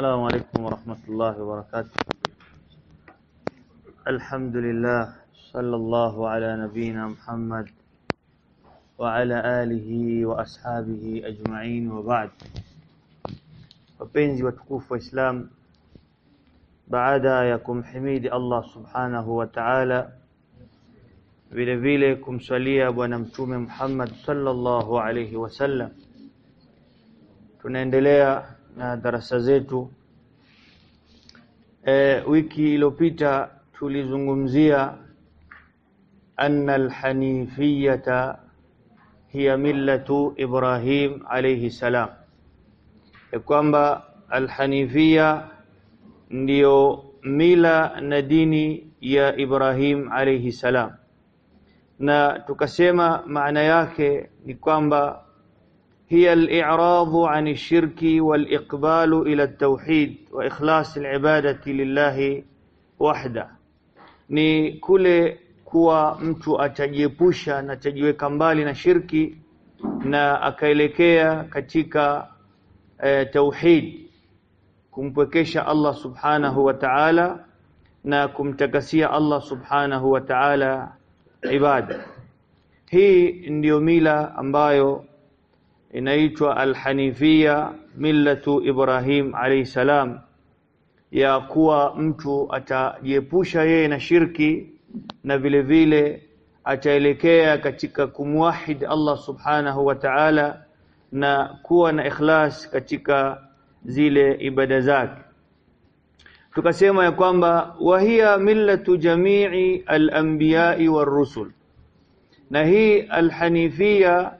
السلام عليكم ورحمة الله وبركاته. الحمد لله صلى الله على نبينا محمد وعلى آله وأصحابه أجمعين وبعد. وبينزي وتقوف وإسلام بعد يكم حميد الله سبحانه وتعالى. بلبيلكم سليا ونمتوم محمد صلى الله عليه وسلم. تنين na darasa zetu. E, wiki iliyopita tulizungumzia anna alhanifiyata hiya millatu Ibrahim alayhi salam. Ya kwamba alhanifia ndiyo mila na dini ya Ibrahim alayhi salam. Na tukasema maana yake ni kwamba هي الإعراض عن الشرك والإقبال إلى التوحيد وإخلاص العبادة لله وحده ni kule kuwa mtu atajiepusha na atajiweka mbali na shirki na akaelekea katika e, tauhid kumpwekesha Allah subhanahu wa ta'ala na kumtakasia Allah subhanahu wa ta'ala ibada hii ndiyo mila ambayo inaitwa alhanifia millatu Ibrahim alayhi salam. Ya kuwa mtu atajiepusha yeye na shirki na vile vile ataelekea katika kumwahid Allah subhanahu wa ta'ala na kuwa na ikhlas katika zile ibada zake. Tukasema ya kwamba wahia millatu jamii al-anbiya'i war-rusul na hii alhanifia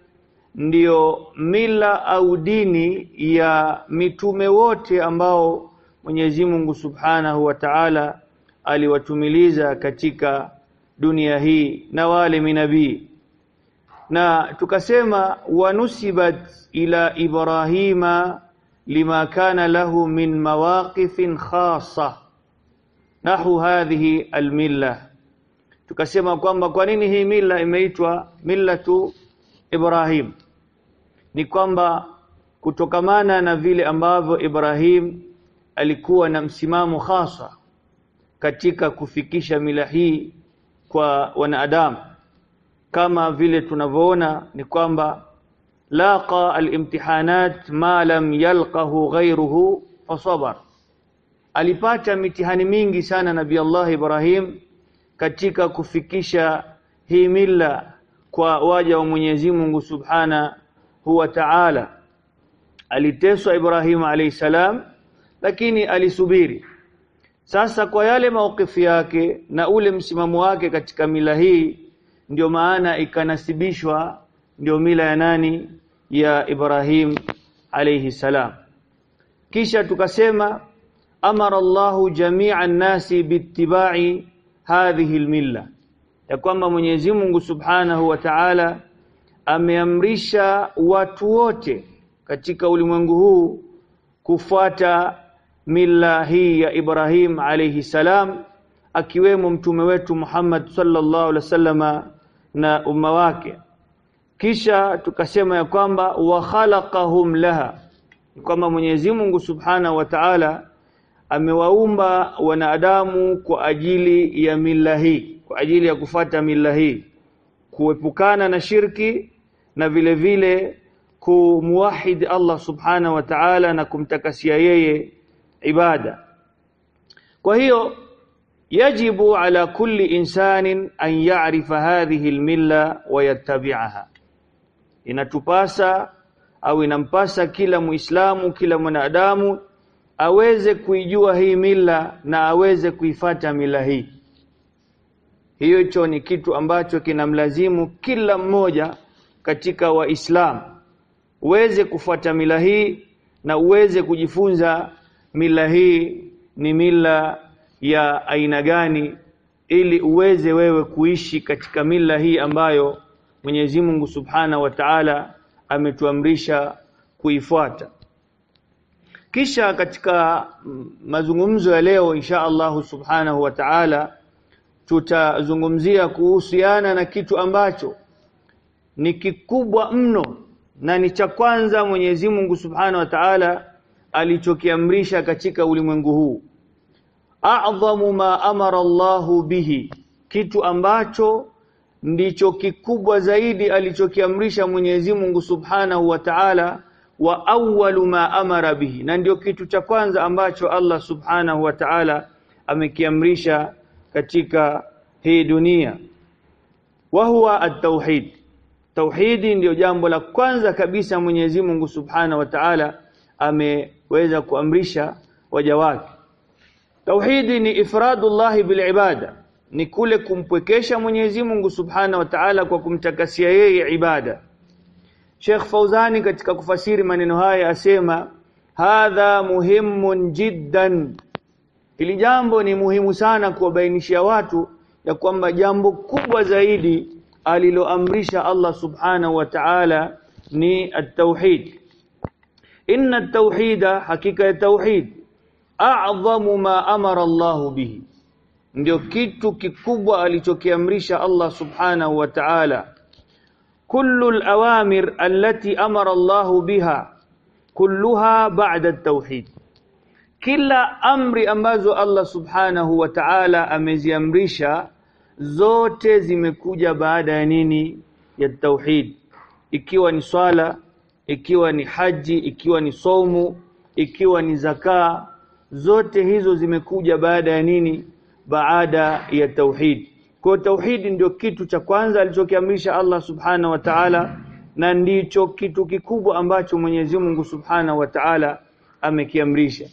ndiyo mila au dini ya mitume wote ambao Mwenyezi Mungu Subhanahu wa Ta'ala aliwatumiliza katika dunia hii na wale minabii na tukasema wanusibat ila Ibrahima lima kana lahu min mawaqifin khassa nahu hadhihi almilla tukasema kwamba kwa nini hii mila imeitwa millatu Ibrahim. Ni kwamba kutokamana na vile ambavyo Ibrahim alikuwa na msimamo hasa katika kufikisha mila hii kwa wanadamu. Kama vile tunavyoona ni kwamba laqa alimtihanat ma lam yalqahu ghayruhu fasabar alipata mitihani mingi sana nabii Allah Ibrahim katika kufikisha hii mila kwa waja wa Mwenyezi Mungu Subhana huwa Ta'ala. Aliteswa Ibrahim alayhi salam lakini alisubiri. Sasa kwa yale maukifu yake na ule msimamo wake katika mila hii ndio maana ikanasibishwa ndio mila ya nani? Ya Ibrahim alayhi salam. Kisha tukasema amara Allahu jami'an nasi bittiba'i hadhihi almilla ya kwamba Mwenyezi Mungu Subhanahu wa Ta'ala ameamrisha watu wote katika ulimwengu huu kufuata mila hii ya Ibrahim alayhi salam akiwemo mtume wetu Muhammad sallallahu alaihi wasallama na umma wake. Kisha tukasema ya kwamba wa khalaqahum laha kwamba Mwenyezi Mungu Subhanahu wa Ta'ala amewaumba wanadamu kwa ajili ya mila hii kwa ajili ya kufata mila hii kuepukana na shirki na vile vile kumuwahid Allah subhanahu wa ta'ala na kumtakasia yeye ibada. Kwa hiyo yajibu ala kulli insanin an ya'rifa hadhihi almilla wa yattabi'aha. Inatupasa au inampasa kila muislamu kila mwanadamu aweze kuijua hii mila na aweze kuifata mila hii hicho ni kitu ambacho kinamlazimu kila mmoja katika waislamu uweze kufuata mila hii na uweze kujifunza mila hii ni mila ya aina gani ili uweze wewe kuishi katika mila hii ambayo Mwenyezi Mungu Subhana wa Ta'ala ametuamrisha kuifuata. Kisha katika mazungumzo ya leo insha Allahu Subhanahu wa Ta'ala tutazungumzia kuhusiana na kitu ambacho ni kikubwa mno na ni cha kwanza Mwenyezi Mungu Subhanahu wa Ta'ala alichokiamrisha katika ulimwengu huu. A'dhamu ma amara Allahu bihi. Kitu ambacho ndicho kikubwa zaidi alichokiamrisha Mwenyezi Mungu Subhanahu wa Ta'ala wa awwalu ma amara bihi. Na ndio kitu cha kwanza ambacho Allah Subhanahu wa Ta'ala amekiamrisha katika hii dunia. Wa huwa at-tauhid. Tauhidi ndio jambo la kwanza kabisa Mwenyezi Mungu Subhanahu wa Ta'ala ameweza kuamrisha waja wake. Tauhidi ni ifradullah bil ibada ni kule kumpwekesha Mwenyezi Mungu Subhanahu wa Ta'ala kwa kumtakasia yeye ibada. Sheikh Fauzani katika kufasiri maneno haya asema hadha muhimun jiddan Hili jambo ni muhimu sana kuwabainishia watu ya kwamba jambo kubwa zaidi aliloamrisha Allah Subhanahu wa Ta'ala ni at-tauhid. Inna at-tauhida hakika ya tauhid a'zamu ma amara Allahu bihi. Ndio kitu kikubwa alichokiamrisha Allah Subhanahu wa Ta'ala. Kullu al-awamir allati amara Allah biha kulluha ba'da at-tauhid. Kila amri ambazo Allah subhanahu wa ta'ala ameziamrisha zote zimekuja baada ya nini? Ya tauhid. Ikiwa ni swala ikiwa ni haji ikiwa ni somu ikiwa ni zakaa zote hizo zimekuja baada ya nini? Baada ya tauhid. Kwa tauhid ndio kitu cha kwanza alichokiamrisha Allah subhanahu wa ta'ala na ndicho kitu kikubwa ambacho Mwenyezi Mungu subhanahu wa ta'ala amekiamrisha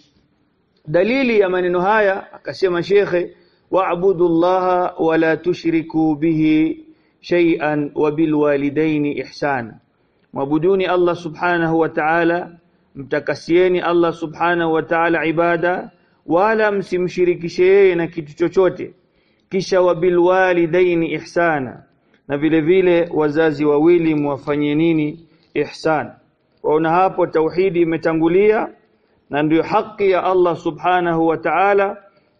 dalili ya maneno haya akasema shekhe wa'budullaha wala tushriku bihi shay'an wa bil walidaini ihsana. Mwabuduni Allah subhanahu wa ta'ala mtakasieni Allah subhanahu wa ta'ala ibada wala msimshirikishe yeye na kitu chochote. Kisha wa bil walidaini ihsana na vile vile wazazi wawili mwafanyie nini? Ihsan. Waona hapo tauhidi imetangulia na ndio haki ya Allah subhanahu wa ta'ala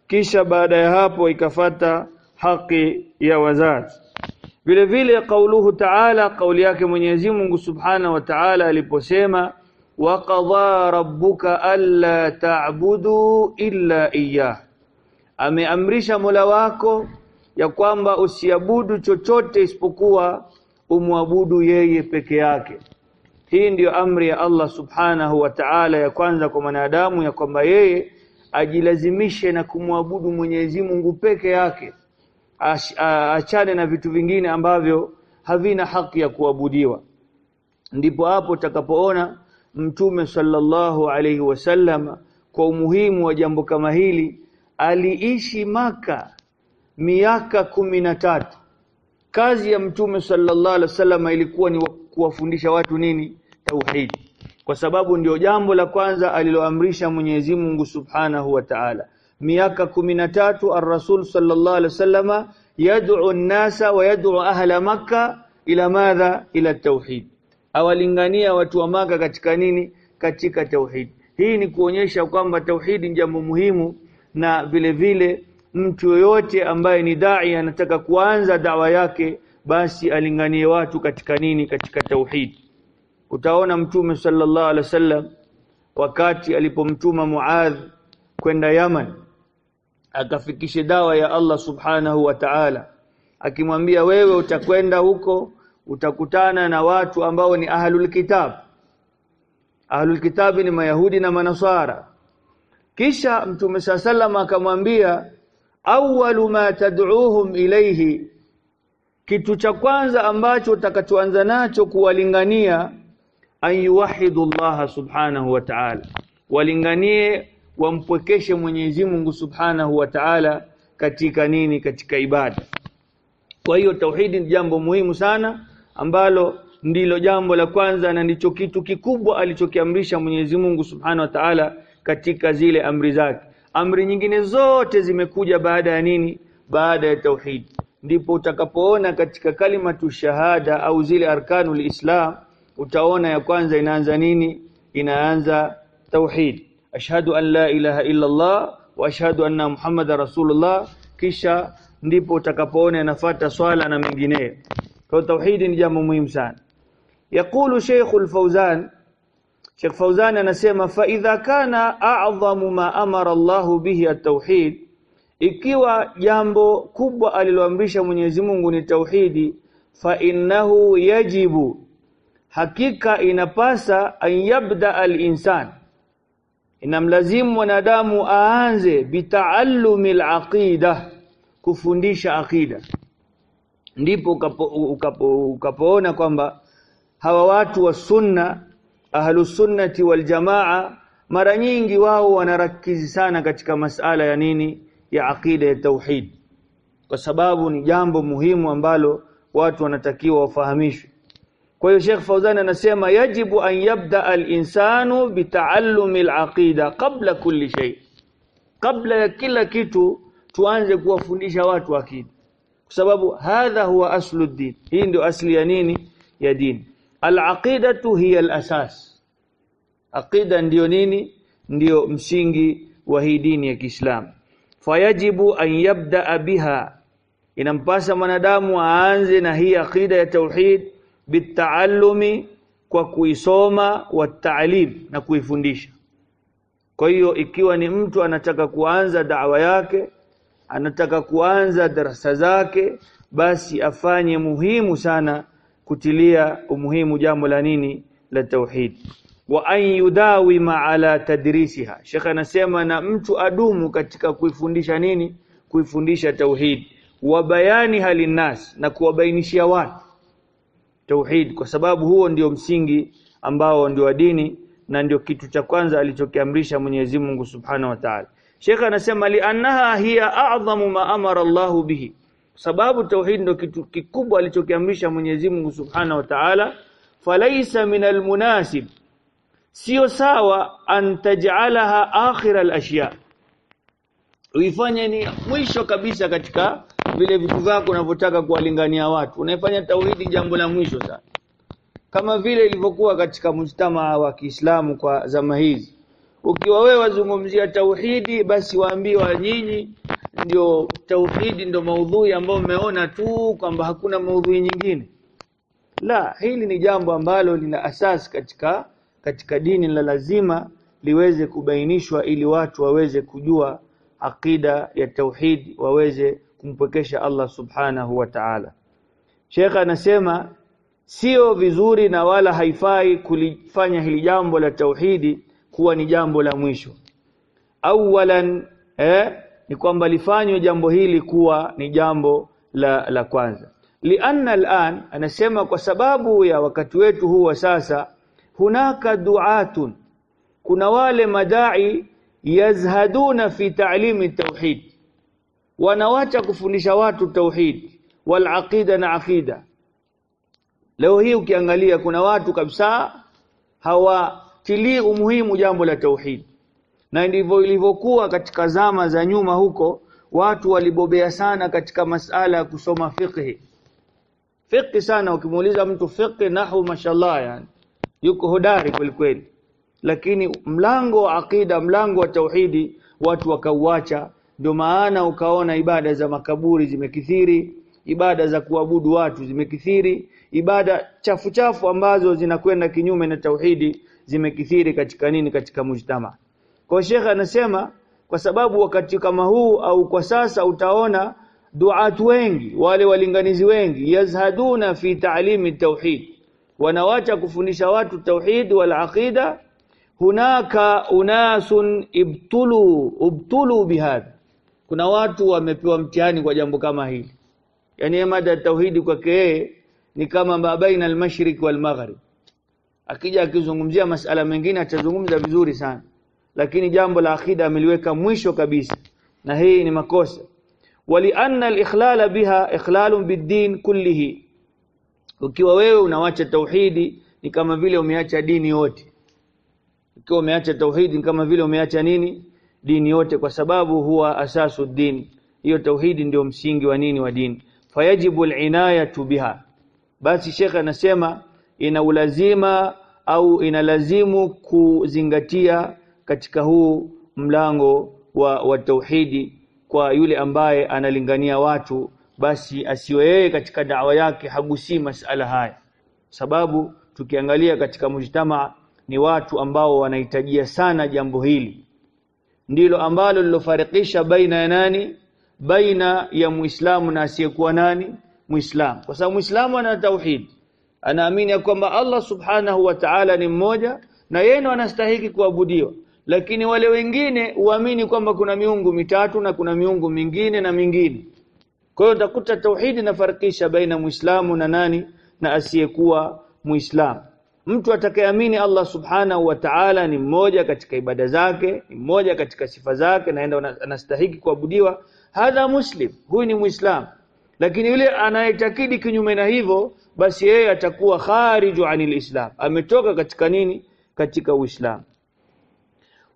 kisha baada ya hapo ikafata haki ya wazazi. Vile vile kauluhu ta'ala kauli yake Mwenyezi Mungu subhanahu wa ta'ala aliposema wa qadha rabbuka alla ta'budu illa iyyah. Ameamrisha Mola wako ya kwamba usiabudu chochote isipokuwa umwabudu yeye peke yake hii ndiyo amri ya Allah subhanahu wa ta'ala ya kwanza kwa mwanadamu ya kwamba yeye ajilazimishe na kumwabudu Mwenyezi Mungu peke yake. Achane na vitu vingine ambavyo havina haki ya kuabudiwa. Ndipo hapo utakapoona mtume sallallahu alaihi wasallam kwa umuhimu wa jambo kama hili aliishi maka miaka kumi na tatu. Kazi ya mtume sallallahu alaihi wasallam ilikuwa ni kuwafundisha watu nini tauhid. Kwa sababu ndio jambo la kwanza aliloamrisha Mwenyezi Mungu Subhanahu wa Ta'ala. Miaka kumi na tatu ar-rasul sallallahu alaihi wasallama yad'u an-nasa wa yad'u ahla makka ila madha? Ila tauhid. Awalingania watu wa maka katika nini? Katika tauhid. Hii ni kuonyesha kwamba tauhid ni jambo muhimu na vile vile mtu yoyote ambaye ni dai anataka kuanza dawa yake basi alinganie watu katika nini? Katika tauhid utaona mtume sallallahu alaihi wasallam wakati alipomtuma Muadh kwenda Yaman akafikishe dawa ya Allah subhanahu wa ta'ala. Akimwambia wewe utakwenda huko utakutana na watu ambao ni ahlul kitab. Ahlul kitab ni mayahudi na manasara kisha mtume sallam akamwambia awwalu ma tad'uuhum ilayhi kitu cha kwanza ambacho utakachoanza nacho kuwalingania an yuwahidu Allah subhanahu wa ta'ala. Walinganie wampwekeshe Mwenyezi Mungu subhanahu wa ta'ala katika nini? Katika ibada. Kwa hiyo tauhidi ni jambo muhimu sana ambalo ndilo jambo la kwanza na ndicho kitu kikubwa alichokiamrisha Mwenyezi Mungu subhanahu wa ta'ala katika zile amri zake. Amri nyingine zote zimekuja baada ya nini? Baada ya tauhid ndipo utakapoona katika kalimatu shahada au zile arkanul islam utaona ya kwanza inaanza nini? Inaanza tauhid. Ashhadu an la ilaha illa Allah wa ashhadu anna muhammada rasulullah. Kisha ndipo utakapoona inafata swala na mengineyo. Kwa tauhid ni jambo muhimu sana. Yakulu Sheikh al-Fauzan Sheikh anasema fa idha kana a'dhamu ma amara Allah bihi at-tauhid. Ikiwa jambo kubwa aliloamrisha Mwenyezi Mungu ni tauhidi fa innahu yajibu hakika inapasa an yabda al-insan. Inamlazimu mwanadamu aanze bitaallumi al-aqida kufundisha aqida. Ndipo ukapo, ukapo, ukapoona kwamba hawa watu wa sunna ahlusunnati sunnati wal jamaa mara nyingi wao wanarakizi sana katika masala ya nini? Ya aqida ya tauhid. Kwa sababu ni jambo muhimu ambalo watu wanatakiwa wafahamishwe kwa hiyo Sheikh Fauzan anasema yajibu an yabda al-insanu bitaallumi al-aqida qabla kulli shay. Kabla ya kila kitu tuanze kuwafundisha watu akida. Kwa sababu hadha huwa aslu din hii ndio asli ya nini? Ya dini al-aqidatu hiya al-asas. Aqida ndiyo nini? Ndio msingi wa hii dini ya Kiislamu fayajibu an yabda biha. Inampasa mwanadamu aanze na hii aqida ya tauhid bitaallumi kwa kuisoma wa taalim na kuifundisha. Kwa hiyo ikiwa ni mtu anataka kuanza dawa yake anataka kuanza darasa zake basi afanye muhimu sana kutilia umuhimu jambo la nini? La tauhid. Wa an yudawima ala tadrisiha. Sheikh anasema na mtu adumu katika kuifundisha nini? Kuifundisha tauhid. Wa bayani halinnas na kuwabainishia watu tauhid kwa sababu huo ndio msingi ambao ndio wa dini na ndio kitu cha kwanza alichokiamrisha Mwenyezi Mungu Subhanahu wa Ta'ala. Sheikh anasema li annaha hiya a'zamu ma amara Allah bihi. Sababu tauhid ndio kitu kikubwa alichokiamrisha Mwenyezi Mungu Subhanahu wa Ta'ala. Falaysa min almunasib sio sawa an taj'alaha akhir al-ashya uifanye ni mwisho kabisa katika vile vitu vyako unavyotaka kuwalingania watu. Unaifanya tauhidi jambo la mwisho sana. Kama vile ilivyokuwa katika mujtama wa Kiislamu kwa zama hizi. Ukiwa wewe wazungumzia tauhidi basi waambiwa nyinyi ndio tauhidi ndio maudhui ambayo umeona tu kwamba hakuna maudhui nyingine. La hili ni jambo ambalo lina asasi katika katika dini la lazima liweze kubainishwa ili watu waweze kujua akida ya tauhid waweze kumpwekesha Allah subhanahu wa ta'ala. Sheikh anasema sio vizuri na wala haifai kulifanya hili jambo la tauhidi kuwa ni jambo la mwisho. Awalan eh, ni kwamba lifanywe jambo hili kuwa ni jambo la la kwanza. Lianna al'an anasema kwa sababu ya wakati wetu huu wa sasa hunaka duatun. Kuna wale madai yazhaduna fi ta'limi tauhid wanawacha kufundisha watu tauhid wal aqida na aqida. Leo hii ukiangalia kuna watu kabisa hawatilii umuhimu jambo la tauhid. Na ndivyo ilivyokuwa katika zama za nyuma huko watu walibobea sana katika masala ya kusoma fiqh. Fiqh sana ukimuuliza mtu fiqh nahu mashallah yani yuko hodari kweli kweli. Lakini mlango wa aqida mlango wa tauhidi watu wakauacha ndio maana ukaona ibada za makaburi zimekithiri ibada za kuabudu watu zimekithiri ibada chafu chafu ambazo zinakwenda kinyume na tauhidi zimekithiri katika nini? Katika mujtama. Kwa Sheikh anasema kwa sababu wakati kama huu au kwa sasa utaona duatu wengi wale walinganizi wengi yazhaduna fi ta'limi tauhid. Wanawacha kufundisha watu tauhid wal aqida hunaka unasun ibtulu ubtulu bihadha kuna watu wamepewa mtihani kwa jambo kama hili. Yani mada tauhidi kwake yeye ni kama mabaina al-mashriq wal maghrib akija akizungumzia masala mengine atazungumza vizuri sana. Lakini jambo la akida ameliweka mwisho kabisa. Na hii ni makosa. Walianna al-ikhlala biha ikhlalun bid-din kullihi. Ukiwa wewe unawacha tauhidi ni kama vile umeacha dini yote. Ukiwa umeacha tauhidi ni kama vile umeacha nini dini yote kwa sababu huwa asasu din. Hiyo tauhidi ndio msingi wa nini wa dini. Fayajibu al-inayatu biha. Basi Sheikh anasema ina ulazima au inalazimu kuzingatia katika huu mlango wa, wa tauhidi kwa yule ambaye analingania watu basi asiwe yeye katika dawa yake hagusi masala haya. Sababu tukiangalia katika mujtama ni watu ambao wanahitajia sana jambo hili ndilo ambalo lilofarikisha baina ya nani? Baina ya muislamu na asiyekuwa nani? Muislamu. Kwa sababu muislamu ana tauhid. Anaamini ya kwamba Allah subhanahu wa ta'ala ni mmoja na yeye anastahili kuabudiwa. Lakini wale wengine uamini kwamba kuna miungu mitatu na kuna miungu mingine na mingine. Kwa hiyo utakuta tauhidi inafarikisha baina muislamu na nani? Na asiyekuwa muislamu mtu atakayeamini Allah subhanahu wa ta'ala ni mmoja katika ibada zake ni mmoja katika sifa zake naenda anastahiki kuabudiwa hadha muslim huyu ni muislam. Lakini yule anayetakidi kinyume na hivyo basi yeye atakuwa khariju anil islam. Ametoka katika nini? Katika uislamu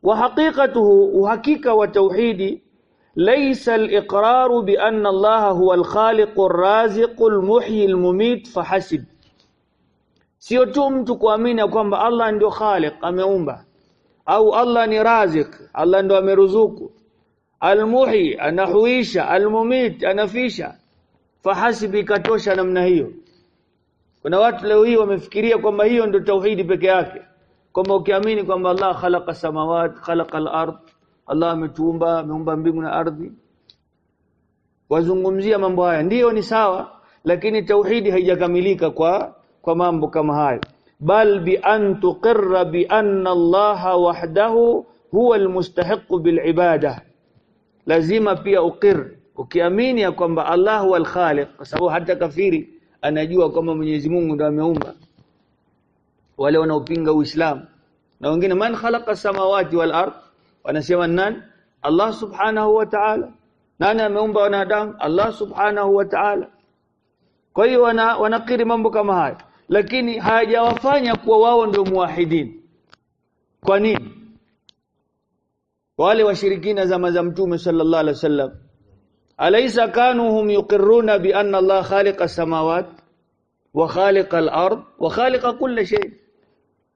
wa haqiqatuhu uhakika wa tauhidi laysa al-iqraru bi anna Allah huwa al-khaliq ar-raziq al-muhyi al-mumit fahasib sio tu mtu kuamini kwamba Allah ndio khaliq ameumba. Au Allah ni razik Allah ndio ameruzuku. Almuhi anahuisha almumit anafisha. Fahasibi katosha namna hiyo. Kuna watu leo hii wamefikiria kwamba hiyo ndio tauhidi peke yake. Kwamba ukiamini kwamba Allah khalaqa samawati khalaqa al-ard Allah ametuumba ameumba mbingu na ardhi. Wazungumzia mambo haya. Ndiyo ni sawa lakini tauhidi haijakamilika kwa kwa mambo kama hayo. Bal bi an tuqirra bi anna Allah wahdahu huwa almustahiq bil ibada lazima pia ukir ukiamini kwamba Allah huwa al-khaliq kwa sababu hata kafiri anajua kwamba Mwenyezi Mungu ndiye ameumba. Wale wanaopinga Uislamu. Na wengine man khalaqa samawati wal ard? Wanasema nani? Allah subhanahu wa ta'ala. Nani ameumba wanadamu? Allah subhanahu wa ta'ala. Kwa hiyo wana, wanakiri mambo kama haya lakini hajawafanya kuwa wao ndio muwahidin. Kwa nini? Wale washirikina zama za mtume sallallahu alaihi wasallam. Alaysa kanu hum yuqirruna bi anna Allah khaliqa samawat wa khaliqa al-ard wa khaliqa kulli shay.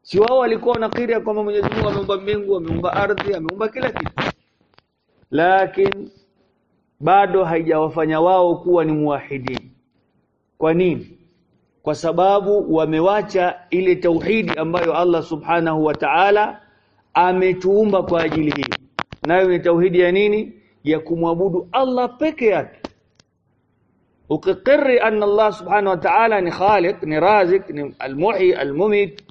Si wao walikuwa wanakiri kwamba Mwenyezi Mungu ameumba mbingu ameumba ardhi ameumba kila kitu. Lakini bado haijawafanya wao kuwa ni muwahidin. Kwa nini kwa sababu wamewacha ile tauhidi ambayo Allah subhanahu wa ta'ala ametuumba kwa ajili hii. Nayo ni tauhidi ya nini? Ya kumwabudu Allah peke yake. Ukikiri anna Allah subhanahu wa ta'ala ni khaliq ni razik ni almuhi almumit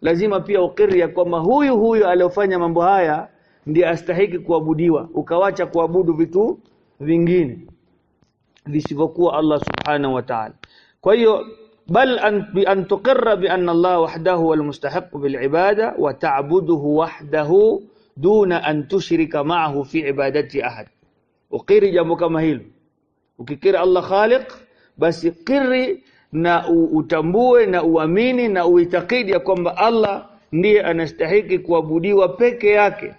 lazima pia ukiri ya kwamba huyu huyu aliyofanya mambo haya ndiye astahiki kuabudiwa ukawacha kuabudu vitu vingine visivyokuwa Allah subhanahu wa ta'ala. Kwa hiyo tuqirra bi anna Allah wahdahu wal mustahiq bil ibada wa ta'buduhu wahdahu duna an tushrika ma'ahu fi ibadati ahad ukiri jambo kama hilo ukikiri Allah khaliq basi kiri na utambue na uamini na uitakidi ya kwamba Allah ndiye anastahiki kuabudiwa peke yake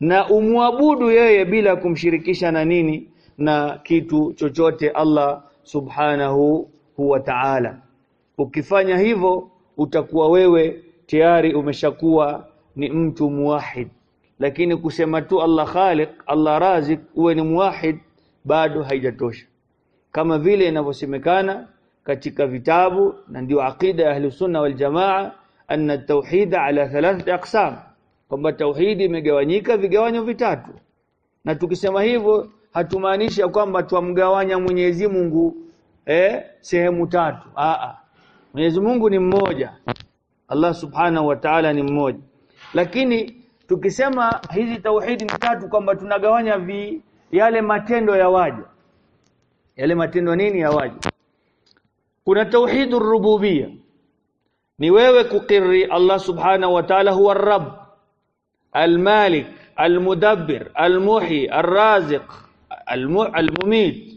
na umwabudu yeye bila kumshirikisha na nini na kitu chochote Allah subhanahu wa ta'ala ukifanya hivyo utakuwa wewe tayari umeshakuwa ni mtu muwahid lakini kusema tu Allah khaliq Allah razik uwe ni muwahid bado haijatosha. Kama vile inavyosemekana katika vitabu na ndio aqida ya ahli sunna wal jamaa anna tauhid ala thalathati aqsam. Kwamba tauhidi imegawanyika vigawanyo vitatu. Na tukisema hivyo hatumaanishi kwamba twamgawanya Mwenyezi Mungu eh sehemu tatu. A a Mwenyezi Mungu ni mmoja. Allah Subhanahu wa Ta'ala ni mmoja. Lakini tukisema hizi tauhidi ni tatu kwamba tunagawanya vi yale matendo ya waja. Yale matendo nini ya waja? Kuna tauhidur rububia. Ni wewe kukiri Allah Subhanahu wa Ta'ala huwa Rabb, Al-Malik, Al-Mudabbir, Al-Muhyi, Al-Raziq, Al-Mumit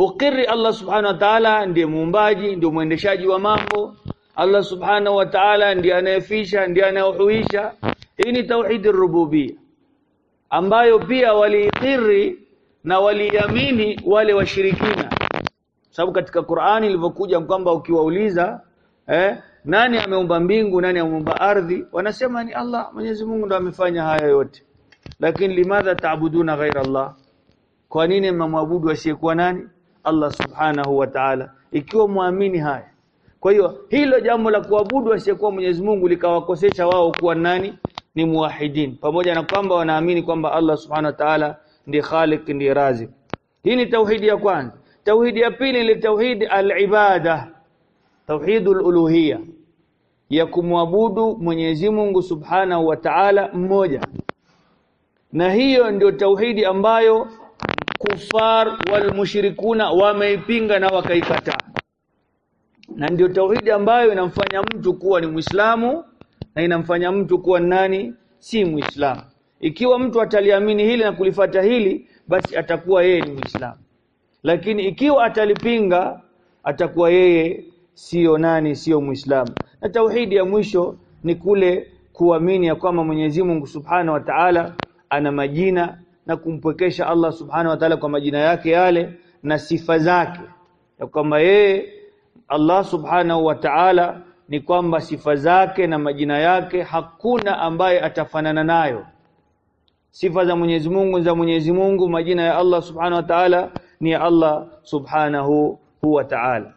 ukiri Allah subhanahu wa ta'ala ndiye muumbaji ndiye mwendeshaji wa mambo. Allah subhanahu wa ta'ala ndiye anayefisha ndiye anayehuisha. Hii ni tauhidi rububia ambayo pia waliikiri na waliamini wale washirikina. Sababu katika Qur'ani ilivyokuja kwamba ukiwauliza eh nani ameumba mbingu nani ameumba ardhi wanasema ni Allah Mwenyezi Mungu ndo amefanya haya yote. Lakini limadha taabuduna ghaira Allah? Kwa nini mnamwabudu asiyekuwa nani Allah subhanahu wa ta'ala ikiwa muamini haya. Kwa hiyo hilo jambo la kuabudu asiyekuwa Mwenyezi Mungu likawakosesha wao kuwa nani? Ni muwahidin. Pamoja na kwamba wanaamini kwamba Allah subhanahu wa ta'ala ndiye khaliq ndiye razik hii ni tauhidi ya kwanza. Tauhidi ya pili ni tauhidi al-ibada tauhidul uluhiyya ya kumwabudu Mwenyezi Mungu Subhanahu wa Ta'ala mmoja. Na hiyo ndio tauhidi ambayo kufar wal mushrikuna wameipinga na wakaikataa na ndio tauhidi ambayo inamfanya mtu kuwa ni Muislamu na inamfanya mtu kuwa nani? Si Muislamu. Ikiwa mtu ataliamini hili na kulifata hili basi atakuwa yeye ni Muislamu. Lakini ikiwa atalipinga atakuwa yeye sio nani sio Muislamu. Na tauhidi ya mwisho ni kule kuamini ya kwamba Mwenyezi Mungu Subhanahu wa Ta'ala ana majina na kumpwekesha Allah Subhanahu wa Ta'ala kwa majina yake yale na sifa zake. Ya kwamba yeye Allah Subhanahu wa Ta'ala ni kwamba sifa zake na majina yake hakuna ambaye atafanana nayo. Sifa za Mwenyezi Mungu za Mwenyezi Mungu majina ya Allah Subhanahu wa Ta'ala ni ya Allah Subhanahu wa Ta'ala.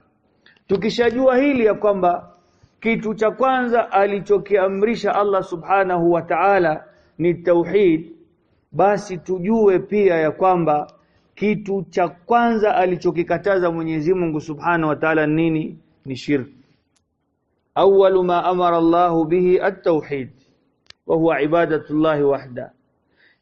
Tukishajua hili ya kwamba kitu cha kwanza alichokiamrisha Allah Subhanahu wa Ta'ala ni tauhid basi tujue pia ya kwamba kitu cha kwanza alichokikataza Mwenyezi Mungu Subhanahu wa Ta'ala nini? Ni shirki awwalu ma amara Allahu bihi at-tauhid wa huwa ibadatullahi wahda.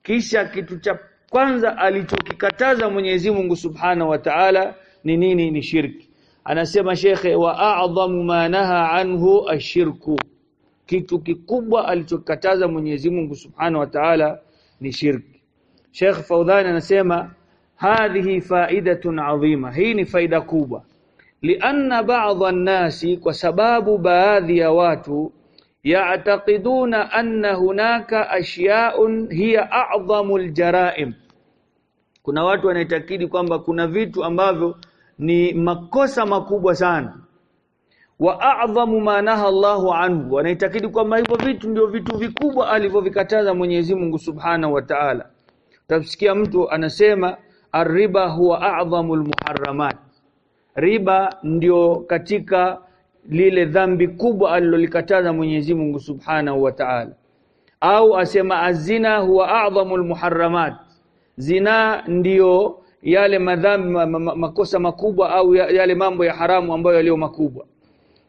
Kisha kitu cha kwanza alichokikataza Mwenyezi Mungu Subhanahu wa Ta'ala ni nini? Ni shirki anasema shekhe wa a'dhamu ma naha anhu ashirku kitu kikubwa alichokataza Mwenyezi Mungu Subhanahu wa Ta'ala ni shirki. Sheikh Faudhan anasema hadhihi faidatun adhima hii ni faida kubwa. Lianna ba'dha an-nasi kwa sababu baadhi ya watu ya'taqiduna anna hunaka ashya'un hiya a'dhamul jaraim kuna watu wanaitakidi kwamba kuna vitu ambavyo ni makosa makubwa sana wa a'dhamu ma naha Allahu anhu. Wanaitakidi kwamba hivyo vitu ndio vitu vikubwa alivyovikataza Mwenyezi Mungu Subhanahu wa Ta'ala. Tafsikia mtu anasema arriba huwa a'dhamul muharramat. Riba ndio katika lile dhambi kubwa alilolikataza Mwenyezi Mungu Subhanahu wa Ta'ala. Au asema azina huwa a'dhamul muharramat. Zina ndio yale madhambi makosa makubwa au yale mambo ya haramu ambayo yaliyo makubwa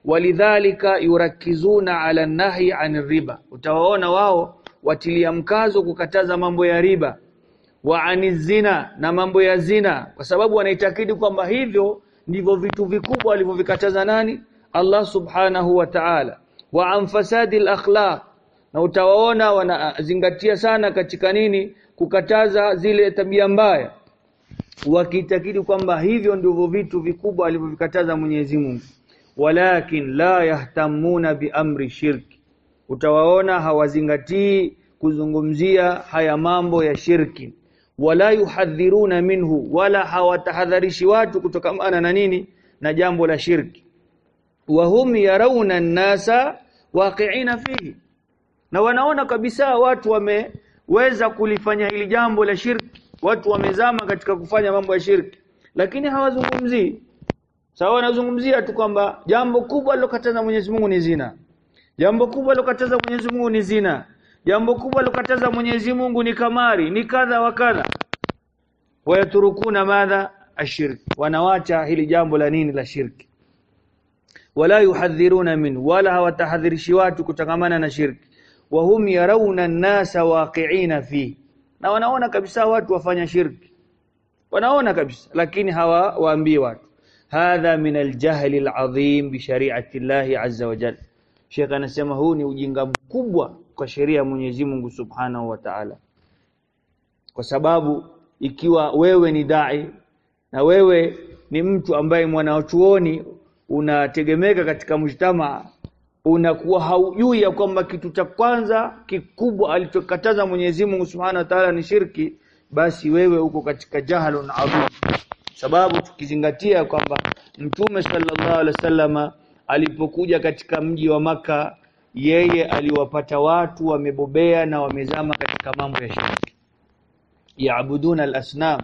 walidhalika yurakizuna ala nahi an riba. Utawaona wao watilia mkazo kukataza mambo ya riba wa anizina na mambo ya zina kwa sababu wanaitakidi kwamba hivyo ndivyo vitu vikubwa alivyovikataza nani? Allah subhanahu wa ta'ala. Wa an fasadi al-akhlaq na utawaona wanazingatia sana katika nini? Kukataza zile tabia mbaya wakitakidi kwamba hivyo ndivyo vitu vikubwa alivyovikataza Mwenyezi Mungu walakin la yahtamuna biamri shirki utawaona hawazingatii kuzungumzia haya mambo ya shirki wala yuhadhiruna minhu wala hawatahadharishi watu kutokamana na nini? Na jambo la shirki wa hum yarawna an-nasa waqi'ina fihi. Na wanaona kabisa watu wameweza kulifanya hili jambo la shirki watu wamezama katika kufanya mambo ya shirki lakini hawazungumzii sawa anazungumzia tu kwamba jambo kubwa alilokataza Mwenyezi Mungu ni zina. Jambo kubwa alilokataza Mwenyezi Mungu ni zina. Jambo kubwa alilokataza Mwenyezi Mungu ni kamari ni kadha wa kadha. Wayaturukuna madha ashirki wanawacha hili jambo la nini la shirki wala yuhadhiruna min wala hawatahadhirishi watu kutangamana na shirki wahum yarawna an-nasa waqi'ina fi na wanaona kabisa watu wafanya shirki wanaona kabisa lakini hawawaambii watu hadha min aljahli aladhim bi shari'ati Allah azza wa jalla Sheikh anasema huu ni ujinga mkubwa kwa sheria ya Mwenyezi Mungu Subhanahu wa Ta'ala. Kwa sababu ikiwa wewe ni dai na wewe ni mtu ambaye mwanachuoni unategemeka katika mjtamaa unakuwa haujui ya kwamba kitu cha kwanza kikubwa alichokataza Mwenyezi Mungu Subhanahu wa Ta'ala ni shirki basi wewe uko katika jahalun adhim sababu tukizingatia kwamba Mtume sallallahu alaihi wasallama alipokuja katika mji wa maka yeye aliwapata watu wamebobea na wamezama katika mambo ya shirki. Yaabuduna al-asnam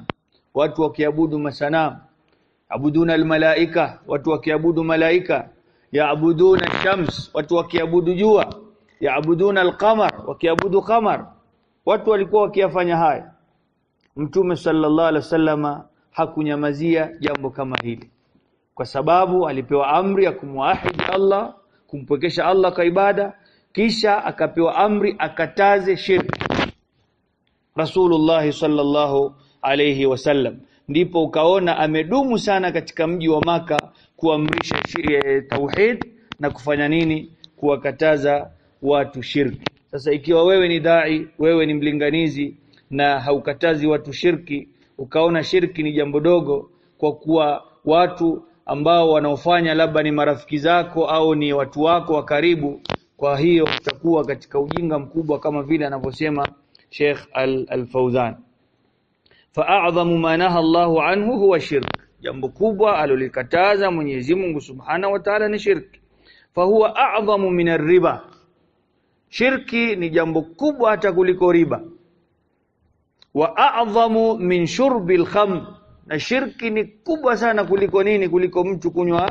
watu wakiabudu masanam abuduna al-malaika watu wakiabudu malaika. Yaabuduna shams watu wakiabudu jua. Yaabuduna alqamar wakiabudu qamar. Watu walikuwa wakiyafanya haya. Mtume sallallahu alaihi wasallama hakunyamazia jambo kama hili. Kwa sababu alipewa amri ya kumwahidi Allah kumpwekesha Allah kwa ibada kisha akapewa amri akataze shirki. Rasulullah sallallahu alayhi wasallam ndipo ukaona amedumu sana katika mji wa maka kuamrisha tauhid na kufanya nini? Kuwakataza watu shirki. Sasa ikiwa wewe ni dai wewe ni mlinganizi na haukatazi watu shirki ukaona shirki ni jambo dogo kwa kuwa watu ambao wanaofanya labda ni marafiki zako au ni watu wako wa karibu kwa hiyo utakuwa katika ujinga mkubwa kama vile anavyosema Sheikh Al-Fauzan fa'adhamu ma naha Allahu anhu huwa shirk. Jambo kubwa alolikataza Mwenyezi Mungu Subhanahu wa Ta'ala ni shirki fahuwa a'dhamu min riba shirki ni jambo kubwa hata kuliko riba wa a'dhamu min shurbil khamr na shirki ni kubwa sana kuliko nini? Kuliko mtu kunywa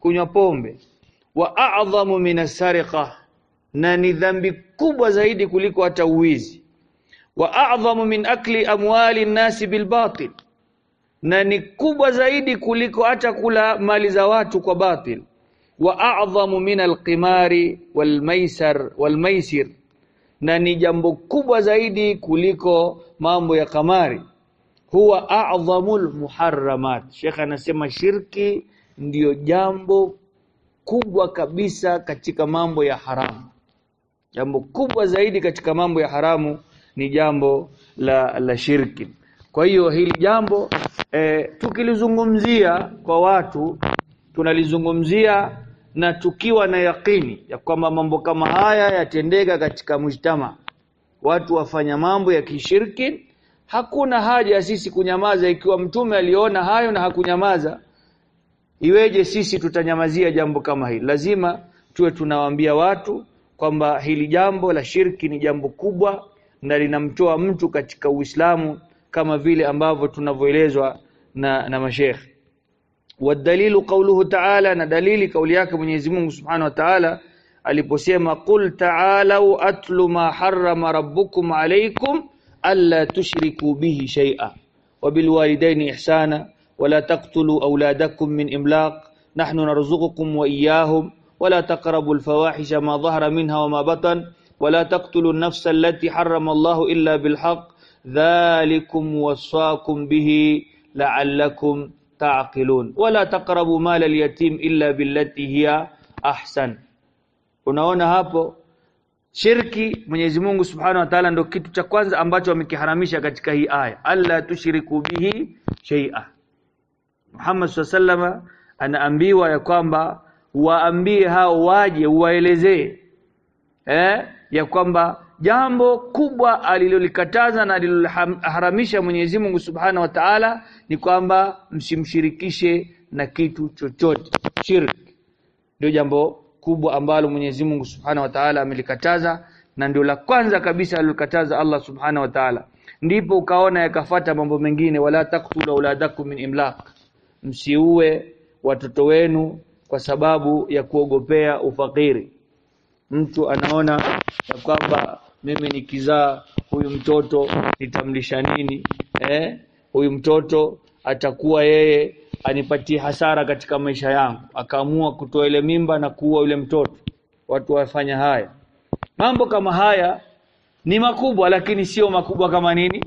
kunywa pombe. Wa a'dhamu min as-sariqa. Na ni dhambi kubwa zaidi kuliko hata uwizi. Wa a'dhamu min akli amwali nasi bil batil na ni kubwa zaidi kuliko hata kula mali za watu kwa batil. Wa a'dhamu min alqimari walmaisar walmaisir na ni jambo kubwa zaidi kuliko mambo ya kamari. Huwa a'dhamul muharramat. Sheikh anasema shirki ndiyo jambo kubwa kabisa katika mambo ya haramu. Jambo kubwa zaidi katika mambo ya haramu ni jambo la la shirki. Kwa hiyo hili jambo e, tukilizungumzia kwa watu tunalizungumzia na tukiwa na yakini ya kwamba mambo kama haya yatendeka katika mujtama. Watu wafanya mambo ya kishirki. Hakuna haja ya sisi kunyamaza ikiwa mtume aliona hayo na hakunyamaza. Iweje sisi tutanyamazia jambo kama hili? Lazima tuwe tunawaambia watu kwamba hili jambo la shirki ni jambo kubwa na linamtoa mtu katika Uislamu kama vile ambavyo tunavyoelezwa na na mashekhe wadalilu qawluhu ta'ala na dalili kauli yake Mwenyezi Mungu Subhanahu wa Ta'ala aliposema qul ta'alu atlu ma harrama rabbukum alaykum alla tushriku bihi shay'a wa bil walidayni ihsana ولا تقتلوا أولادكم من إملاق نحن نرزقكم وإياهم ولا تقربوا الفواحش ما ظهر منها وما بطن ولا تقتلوا النفس التي حرم الله إلا بالحق ذلكم وصاكم به لعلكم taqilun. Wala taqrabu mala alyatim illa billati hiya ahsan. Unaona hapo? Shirki Mwenyezi Mungu Subhanahu wa Ta'ala ndio kitu cha kwanza ambacho amekiharamisha katika hii aya. Alla tushriku bihi shay'a. Muhammad sallallahu anaambiwa ya kwamba waambie hao waje uwaelezee. Eh? Ya kwamba jambo kubwa alilolikataza na aliloharamisha Mwenyezi Mungu Subhanahu wa Ta'ala ni kwamba msimshirikishe na kitu chochote. Shirk. Ndio jambo kubwa ambalo Mwenyezi Mungu Subhanahu wa Ta'ala amelikataza na ndio la kwanza kabisa alilokataza Allah Subhanahu wa Ta'ala. Ndipo ukaona yakafata mambo mengine wala taqtulu auladakum min imlaq. Msiue watoto wenu kwa sababu ya kuogopea ufakiri. Mtu anaona ya kwamba mimi nikizaa huyu mtoto nitamlisha nini eh? Huyu mtoto atakuwa yeye anipatie hasara katika maisha yangu. Akaamua kutoa ile mimba na kuua yule mtoto. Watu wafanya haya. Mambo kama haya ni makubwa lakini sio makubwa kama nini?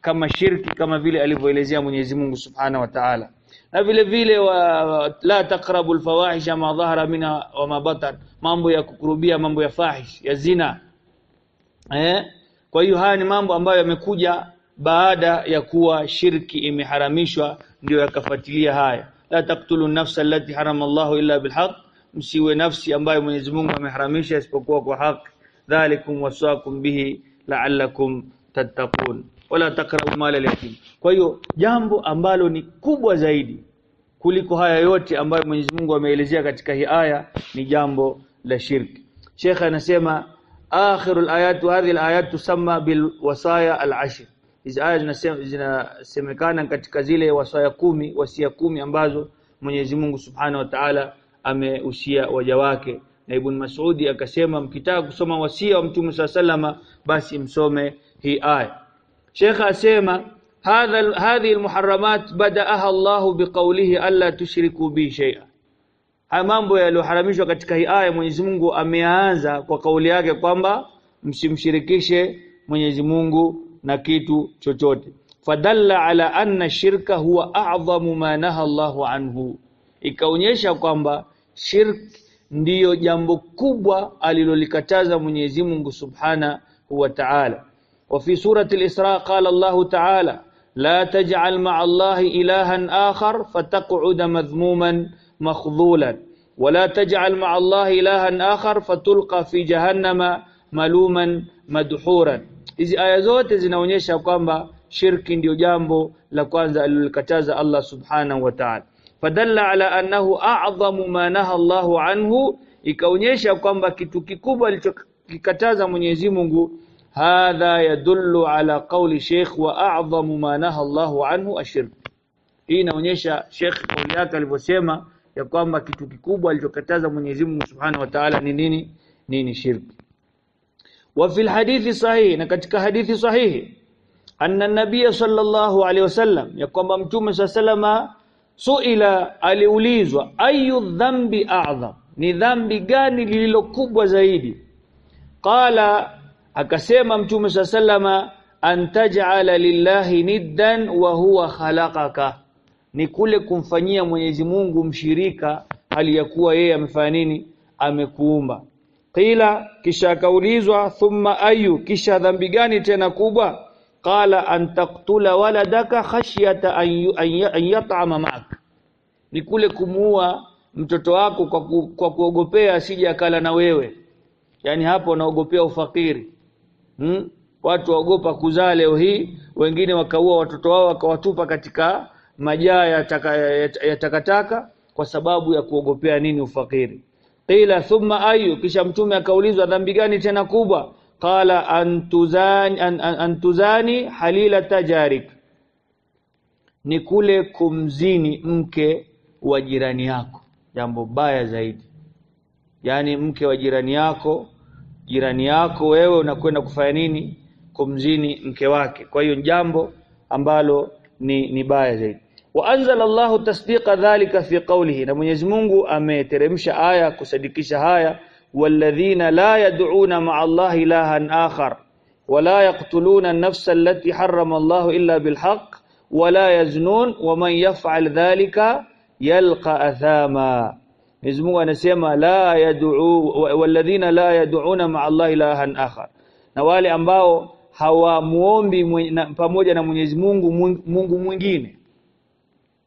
Kama shirki kama vile alivyoelezea Mwenyezi Mungu Subhanahu wa Ta'ala. Na vile vile wa, la taqrabu alfawahisha ma dhahara minha wa ma batan. Mambo ya kukurubia mambo ya fahish ya zina eh? Kwa hiyo haya ni mambo ambayo yamekuja baada ya kuwa shirki imeharamishwa ndio yakafuatilia haya. La taqtulu nafsa allati harama Allahu illa bilhaq msiwe nafsi ambayo Mwenyezi Mungu ameharamisha isipokuwa kwa haki dhalikum wasakum bihi la'allakum tattaqun. Wala takrabu mala al-yatim kwa hiyo jambo ambalo ni kubwa zaidi kuliko haya yote ambayo Mwenyezi Mungu ameelezea katika hii aya ni jambo la shirki. Sheikh anasema akhirul ayatu hadhihi alayat tusamma bil al-ashr. Hizi aya zinasemekana katika zile wasaya kumi wasia kumi ambazo Mwenyezi Mungu Subhanahu wa Ta'ala ameusia waja wake. Na Ibn Mas'udi akasema mkitaka kusoma wasia wa Mtume SAW basi msome hii aya. Sheikh asema hadha hadhihi almuharramat badaaha Allah biqawlihi alla tushriku bi shay'a haya mambo yaliyoharamishwa katika hii aya Mwenyezi Mungu ameanza kwa kauli yake kwamba msimshirikishe Mwenyezi Mungu na kitu chochote fadalla ala anna shirka huwa a'dhamu ma naha Allahu anhu ikaonyesha kwamba shirk ndiyo jambo kubwa alilolikataza Mwenyezi Mungu Subhana wa Ta'ala wa fi surati al-Isra qala Allah Ta'ala la taj'al ma'a Allah ilahan akhar fataq'uda madhmuman مخذولا. ولا تجعل مع الله إلها آخر فتلقى في جهنم ملوما مدحورا. إذ آية زوت إذ نونيشا شرك ديو جامبو لقوانزا الكتازة الله سبحانه وتعالى فدل على أنه أعظم ما نهى الله عنه إكاونيشا قامبا كتو كيكوبا لكتازة منيزي منغو هذا يدل على قول شيخ وأعظم ما نهى الله عنه الشرك هنا ونيشا شيخ قولياك البسيمة ya kwamba kitu kikubwa alichokataza Mwenyezi Mungu Subhanahu wa Ta'ala ni nini? Nini shirki? Wa fil hadithi sahihi na katika hadithi sahihi anna nabiy sallallahu alaihi wasallam ya kwamba mtume sallama suila aliulizwa ayu dhambi a'zam? Ni dhambi gani lililo kubwa zaidi? Qala akasema mtume sallama an taj'ala lillahi niddan wa huwa khalaqaka ni kule kumfanyia Mwenyezi Mungu mshirika hali ya kuwa yeye amefanya nini? Amekuumba. Qila kisha akaulizwa thumma ayu kisha dhambi gani tena kubwa? Qala an taqtula waladaka khashyata an yat'ama ma'ak. Ni kule kumuua mtoto wako kwa, ku, kwa kuogopea asije akala na wewe. Yani hapo wanaogopea ufakiri. Hmm? watu waogopa kuzaa leo hii wengine wakaua watoto wao wakawatupa katika majaa ya takataka taka, kwa sababu ya kuogopea nini ufakiri. Qila thumma ayu kisha mtume akaulizwa dhambi gani tena kubwa? Qala antuzani an, an, antuzani halila tajarik. Ni kule kumzini mke wa jirani yako. Jambo baya zaidi. Yani mke wa jirani yako jirani yako wewe unakwenda kufanya nini? Kumzini mke wake. Kwa hiyo jambo ambalo ni, ni baya zaidi wa anzala Allahu tasdiqa dhalika fi qawlihi. Na Mwenyezi Mungu ameteremsha aya kusadikisha haya walladhina la yad'una ma'a Allahi ilahan akhar yaqtuluna an-nafsa allati harrama Allah illa bilhaq wala yaznun waman yaf'al dhalika yalqa athama. Mwenyezi Mungu anasema la yad'u walladhina la yad'una ma'a Allah ilahan akhar. Na wale ambao hawamuombi pamoja na Mwenyezi Mungu Mungu mwingine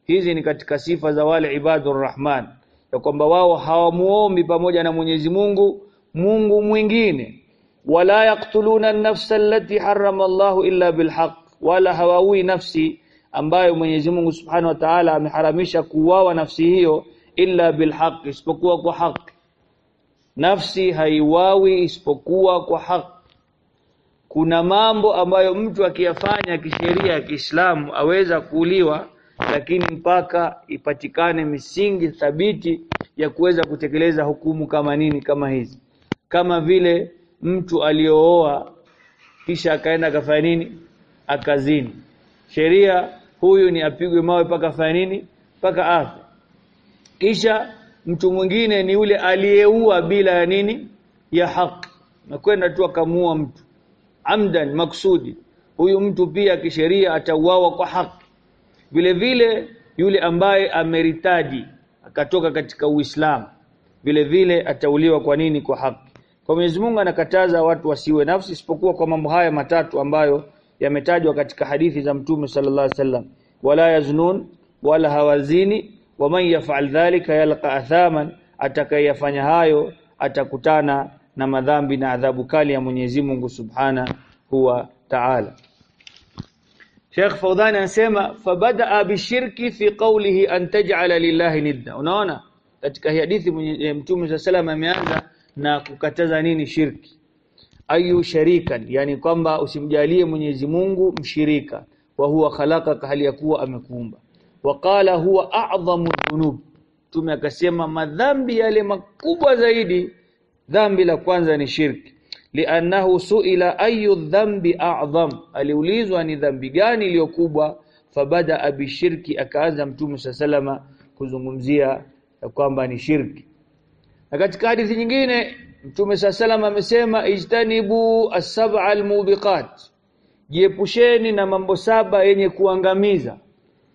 hizi ni katika sifa za wale ibadur rahman. Ya kwamba wao hawamuombi pamoja na Mwenyezi Mungu Mungu mwingine. Wala yaktuluna an-nafsa allati harrama Allahu illa bilhaq. Wala hawaui nafsi ambayo Mwenyezi Mungu Subhanahu wa Ta'ala ameharamisha kuuawa nafsi hiyo illa bilhaq isipokuwa kwa haki nafsi haiwawi isipokuwa kwa haki kuna mambo ambayo mtu akiyafanya kisheria ya Kiislamu aweza kuuliwa lakini mpaka ipatikane misingi thabiti ya kuweza kutekeleza hukumu kama nini kama hizi. Kama vile mtu aliyooa kisha akaenda akafanya nini? Akazini. Sheria huyu ni apigwe mawe paka afanye nini? Paka afe. Kisha mtu mwingine ni yule aliyeua bila ya nini? Ya haki na kwenda tu akamuua mtu. Amdan maksudi. Huyu mtu pia kisheria atauawa kwa haki vile vile yule ambaye ameritaji akatoka katika Uislamu vile vile atauliwa kwa nini kwa haki. Kwa Mwenyezi Mungu anakataza watu wasiwe nafsi isipokuwa kwa mambo haya matatu ambayo yametajwa katika hadithi za Mtume sallallahu alaihi wasallam. Wala yaznun wala hawazini waman yaf'al dhalika yalqa athaman atakayefanya hayo atakutana na madhambi na adhabu kali ya Mwenyezi Mungu Subhana huwa Ta'ala Sheikh Fawdani anasema fabadaa bishirki fi qawlihi an taj'ala lillahi nidda. Unaona katika hadithi Mtume sallallahu ameanza na kukataza nini? Shirki. Ayu sharikan yani kwamba usimjalie Mwenyezi Mungu mshirika. Wa huwa khalaqaka hali ya kuwa amekuumba. Waqala huwa a'dhamu dhunub. Mtume akasema madhambi yale makubwa zaidi dhambi la kwanza ni shirki liannahu suila ayu dhambi a'zam? Aliulizwa ni dhambi gani iliyokubwa. Fabada abishirki akaanza mtume salama kuzungumzia kwamba ni shirki. Na katika hadithi nyingine mtume salama amesema ijtanibu as-sab'a al-mubiqat. Jiepusheni na mambo saba yenye kuangamiza.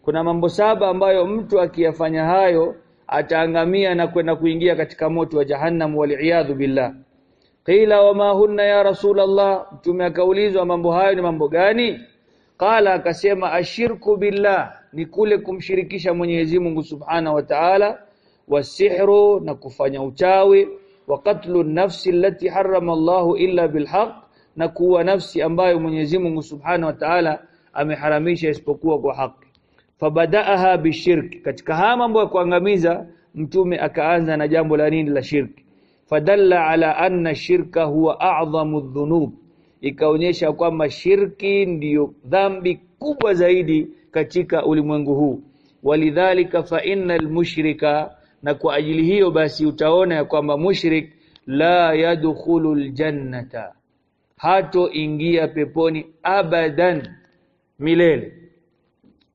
Kuna mambo saba ambayo mtu akiyafanya hayo ataangamia na kwenda kuingia katika moto wa jahannam wal billah qila wama hunna ya rasulullah mtume akaulizwa mambo hayo ni mambo gani? Qala akasema ashirku billah ni kule kumshirikisha Mwenyezi Mungu Subhanahu wa Ta'ala wasihru na kufanya uchawi wa qatlu nafsi allati harrama Allahu illa bilhaq na kuwa nafsi ambayo Mwenyezi Mungu Subhanahu wa Ta'ala ameharamisha isipokuwa kwa haki. Fabadaaha bishirki katika haya mambo ya kuangamiza mtume akaanza na jambo la nini la shirki fadalla ala anna shirka huwa a'dhamu dhunub. Ikaonyesha kwamba shirki ndiyo dhambi kubwa zaidi katika ulimwengu huu. Walidhalika fa innal mushrika na kwa ajili hiyo basi utaona ya kwamba mushrik la yadkhulu aljannata. Hato ingia peponi abadan milele.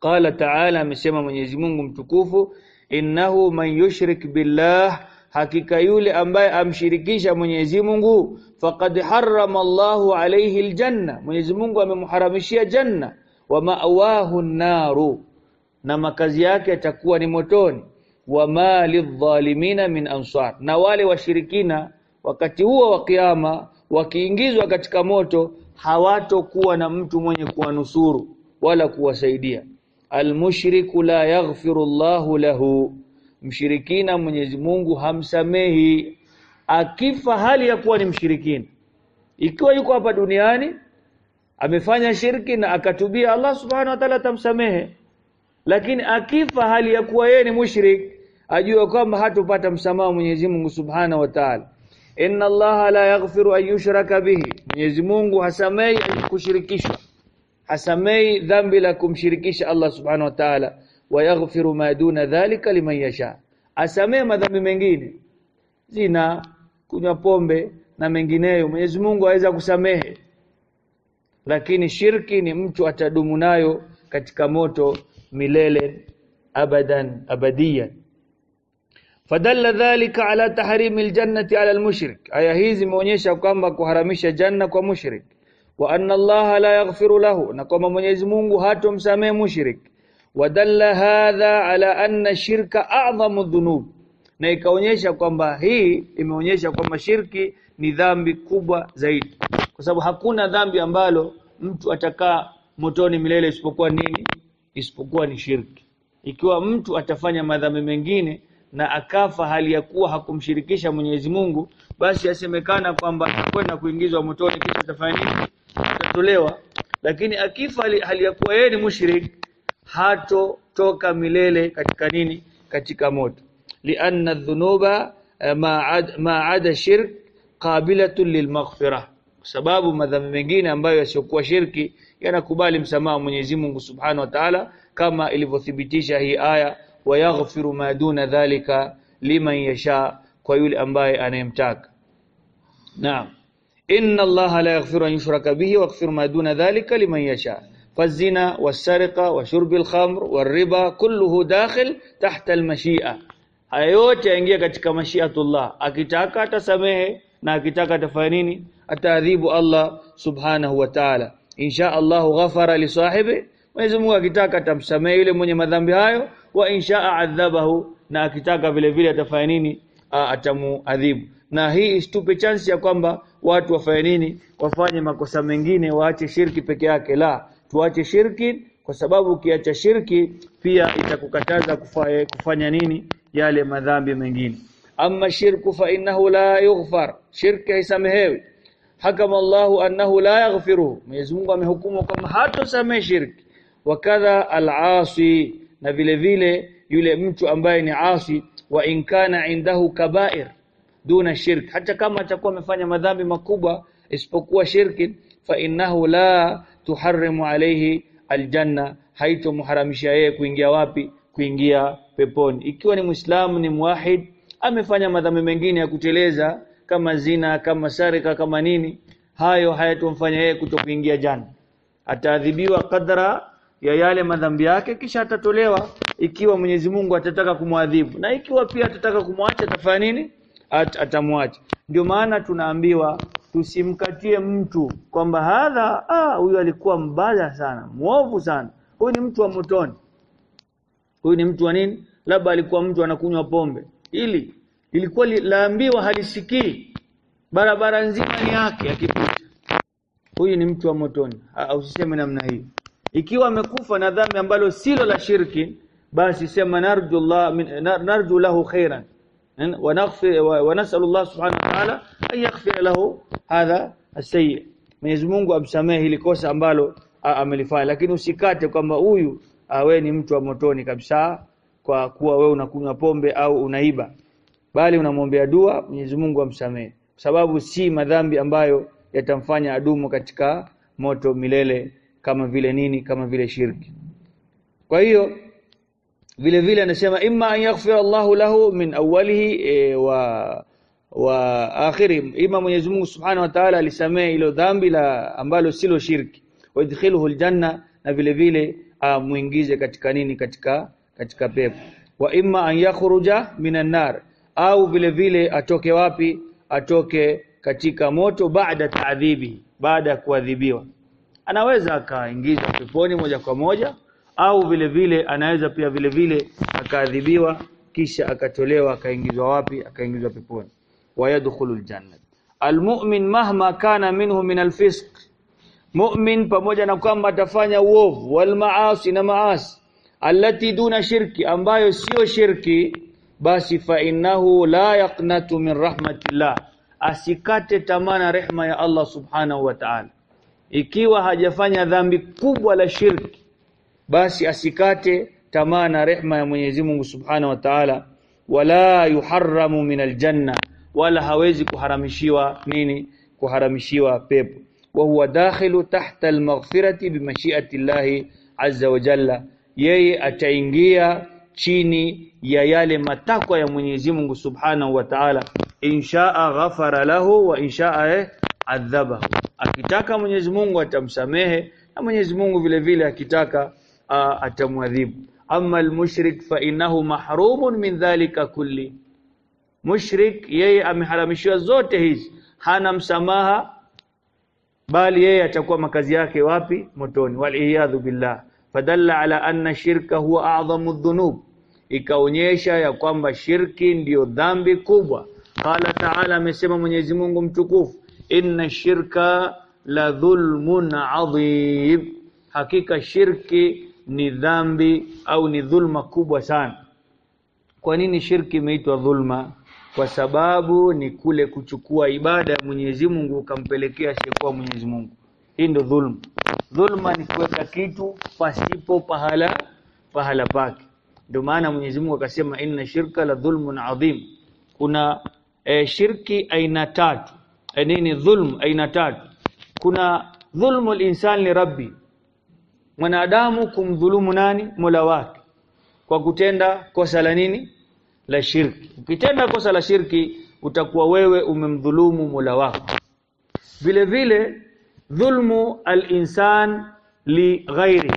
Qala ta'ala amesema Mwenyezi Mungu mtukufu innahu man yushrik billah hakika yule ambaye amshirikisha Mwenyezi Mungu faqad harrama Allahu alayhi aljanna. Mwenyezi Mungu amemharamishia janna. Wa ma'wahu naru na makazi yake yatakuwa ni motoni. Wa ma lidhalimina min ansar. Na wale washirikina wakati huo wa kiyama wakiingizwa katika moto hawatokuwa na mtu mwenye kuwanusuru wala kuwasaidia. Almushriku la yaghfiru Allahu lahu mshirikina Mwenyezi Mungu hamsamehi. Akifa hali ya kuwa ni mshirikina. Ikiwa yuko hapa duniani amefanya shirki na akatubia Allah subhanahu wa ta'ala tamsamehe lakini akifa hali ya kuwa yeye ni mushrik ajue kwamba hatupata msamaha Mwenyezi Mungu subhanahu wa ta'ala. Inna Allah la yaghfiru an yushraka bihi. Mwenyezi Mungu hasamehi kushirikishwa. Hasamei dhambi la kumshirikisha Allah subhanahu wa ta'ala wa yaghfiru ma duna dhalika liman yasha. Asamee madhambi mengine. Zina kunywa pombe na mengineyo. Mwenyezi Mungu aweza kusamehe. Lakini shirki ni mtu atadumu nayo katika moto milele abadan abadiyan. Fadalla dhalika ala tahrimi aljannati ala almushrik. Aya hizi zimeonyesha kwamba kuharamisha janna kwa mushrik. Wa anna Allah la yaghfiru lahu. Na kwamba Mwenyezi Mungu hatomsamehe mushrik wadalla hadha ala anna shirka a'dhamu dhunub. Na ikaonyesha kwamba hii imeonyesha kwamba shirki ni dhambi kubwa zaidi. Kwa sababu hakuna dhambi ambalo mtu atakaa motoni milele isipokuwa nini? Isipokuwa ni shirki. Ikiwa mtu atafanya madhambi mengine na akafa hali ya kuwa hakumshirikisha Mwenyezi Mungu basi asemekana kwamba atakwenda kuingizwa motoni kisha atafanya nini? Atatolewa. Lakini akifa hali ya kuwa yeye ni mushrik hato toka milele katika nini? Katika moto. Lianna dhunuba ma ada shirk qabilatun lilmaghfirah. Kwa sababu madhambi mengine ambayo yasiokuwa shirki yanakubali msamaha Mwenyezi Mungu Subhanahu wa Ta'ala kama ilivyothibitisha hii aya wayaghfiru ma duna dhalika liman yasha kwa yule ambaye anayemtaka. Naam. Inna allaha la yaghfiru an yushraka bihi wa yaghfiru ma duna dhalika liman yasha fazina wasariqa وشرب الخمر والربا كله داخل تحت tahta haya yote yaingia katika mashiatullah akitaka atasamehe na akitaka atafanya nini ataadhibu Allah subhanahu wa ta'ala insha Allah ghafara li sahibi Mwenyezi Mungu akitaka atamsamehe yule mwenye madhambi hayo wa insha adhabahu na akitaka vile vile atafanya nini atamuadhibu na hii isitupe chance ya kwamba watu wafanye nini wafanye makosa mengine waache shirki peke yake. la tuache shirki kwa sababu ukiacha shirki pia itakukataza kufaye, kufanya nini? Yale madhambi mengine. Amma shirku fa innahu la yughfar. Shirki haisamehewi. Hakama Allahu annahu la yaghfiruhu. Mwenyezi Mungu amehukumu kama hatosamehe shirki. Wakadha al-asi na vile vile yule mtu ambaye ni asi wa in kana indahu kaba'ir duna shirk hata kama atakuwa amefanya madhambi makubwa isipokuwa shirki fa innahu la tuharrimu alayhi aljanna haitomharamisha yeye kuingia wapi? Kuingia peponi. Ikiwa ni muislamu ni muwahid amefanya madhambi mengine ya kuteleza kama zina kama sarika kama nini hayo hayatomfanya yeye kutokuingia jana ataadhibiwa kadra ya yale madhambi yake kisha atatolewa ikiwa Mwenyezi Mungu atataka kumwadhibu na ikiwa pia atataka kumwacha atafanya nini? At, atamwacha. Ndio maana tunaambiwa tusimkatie mtu kwamba hadha ah huyu alikuwa mbaya sana mwovu sana. Huyu ni mtu wa motoni. Huyu ni mtu wa nini? Labda alikuwa mtu anakunywa pombe. Ili ilikuwa laambiwa halisikii. Barabara nzima ni yake akipita huyu ni mtu wa motoni. Usiseme namna hii. Ikiwa amekufa na dhambi ambalo silo la shirki basi sema narju Allah narju lahu khairan wa naghfir الله سبحانه وتعالى subhanahu يغفر له hadha as-sayyi Mwenyezi Mungu amsamehe hili kosa ambalo amelifanya. Lakini usikate kwamba huyu wewe ni mtu wa motoni kabisa kwa kuwa wewe unakunywa pombe au unaiba. Bali unamwombea dua Mwenyezi Mungu amsamehe. Sababu si madhambi ambayo yatamfanya adumu katika moto milele kama vile nini kama vile shirki. Kwa hiyo vile vile anasema imma an yaghfira Allahu lahu min awwalihi e, wa wa akhiri. Ima Mwenyezi Mungu Subhanahu wa Ta'ala alisamehe ilo dhambi la ambalo silo shirki. Wa idkhiluhu aljanna na vile vile amuingize katika nini? Katika katika pepo. Wa imma an yakhruja minan nar au vile vile atoke wapi? Atoke katika moto baada taadhibi baada ya kuadhibiwa. Anaweza akaingiza peponi moja kwa moja au vile vile anaweza pia vile vile akaadhibiwa kisha akatolewa akaingizwa wapi? Akaingizwa peponi. Wayadkhulul janna almu'min mahma kana minhu min alfisq. Mu'min pamoja na kwamba atafanya uovu wal maasi na maasi allati duna shirki ambayo sio shirki basi fa innahu la yaqnatu min rahmatillah. Asikate tamana rehma ya Allah subhanahu wa ta'ala. Ikiwa hajafanya dhambi kubwa la shirki basi asikate tamaa na rehma ya Mwenyezi Mungu subhanahu wa ta'ala. Wala yuharramu min aljanna wala hawezi kuharamishiwa nini? Kuharamishiwa pepo. Wa huwa dakhilu tahta almaghfirati bimashiati llahi azza wa jalla. Yeye ataingia chini ya yale matakwa ya Mwenyezi Mungu Subhanahu wa Ta'ala. Inshaa ghafara lahu wa inshaa eh, adhabahu. Akitaka Mwenyezi Mungu atamsamehe na Mwenyezi Mungu vile vile akitaka atamwadhibu. Amma almushrik fa innahu mahrumun min dhalika kulli. Mushrik yeye ameharamishiwa zote hizi. Hana msamaha bali yeye atakuwa makazi yake wapi? Motoni. Waliyadhu billah. Fadalla ala anna shirka huwa a'dhamu dhunub. Ikaonyesha ya kwamba shirki ndiyo dhambi kubwa. Qala ta'ala amesema Mwenyezi Mungu mtukufu inna shirka la dhulmun adhim hakika shirki ni dhambi au ni dhulma kubwa sana. Kwa nini shirki imeitwa dhulma? Kwa sababu ni kule kuchukua ibada ya Mwenyezi Mungu ukampelekea asiyekuwa Mwenyezi Mungu. Hii ndio dhulma. Dhulma ni kuweka kitu pasipo pahala pahala pake. Ndio maana Mwenyezi Mungu akasema inna shirka la dhulmun adhim. Kuna e, shirki aina tatu. E, nini? Dhulm aina tatu. Kuna dhulmu insani rabbi mwanadamu kumdhulumu nani? Mola wake. Kwa kutenda kosa la nini? La shirki. Ukitenda kosa la shirki utakuwa wewe umemdhulumu mola wako. Vile vile dhulmu al-insan li ghairi.